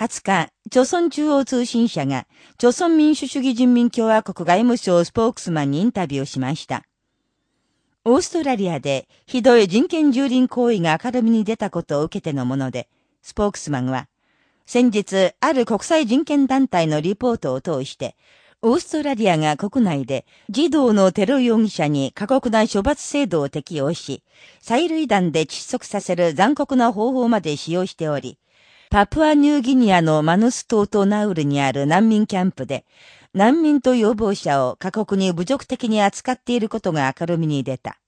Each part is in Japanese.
20日、朝鮮中央通信社が、朝鮮民主主義人民共和国外務省スポークスマンにインタビューしました。オーストラリアでひどい人権蹂躙行為が明るみに出たことを受けてのもので、スポークスマンは、先日、ある国際人権団体のリポートを通して、オーストラリアが国内で児童のテロ容疑者に過酷な処罰制度を適用し、催涙弾で窒息させる残酷な方法まで使用しており、パプアニューギニアのマヌス島とナウルにある難民キャンプで、難民と要望者を過酷に侮辱的に扱っていることが明るみに出た。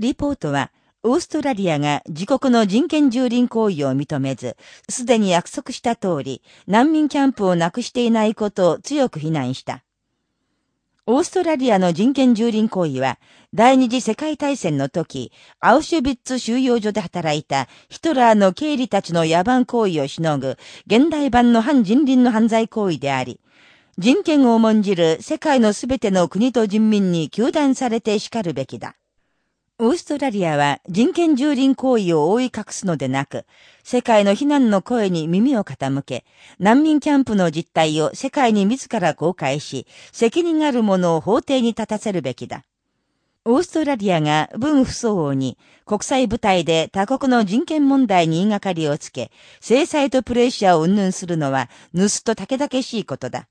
リポートは、オーストラリアが自国の人権蹂躙行為を認めず、すでに約束した通り、難民キャンプをなくしていないことを強く非難した。オーストラリアの人権蹂躙行為は、第二次世界大戦の時、アウシュビッツ収容所で働いたヒトラーの経理たちの野蛮行為をしのぐ、現代版の反人倫の犯罪行為であり、人権を重んじる世界のすべての国と人民に求断されて叱るべきだ。オーストラリアは人権蹂躙行為を覆い隠すのでなく、世界の非難の声に耳を傾け、難民キャンプの実態を世界に自ら公開し、責任ある者を法廷に立たせるべきだ。オーストラリアが文不相応に国際舞台で他国の人権問題に言いがかりをつけ、制裁とプレッシャーを云々するのは、盗と竹々しいことだ。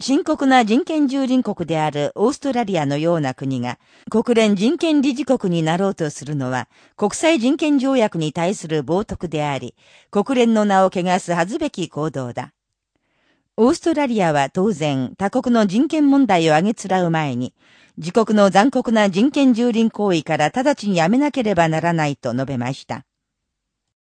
深刻な人権蹂躙国であるオーストラリアのような国が国連人権理事国になろうとするのは国際人権条約に対する冒涜であり、国連の名を汚す恥ずべき行動だ。オーストラリアは当然他国の人権問題を挙げつらう前に、自国の残酷な人権蹂躙行為から直ちにやめなければならないと述べました。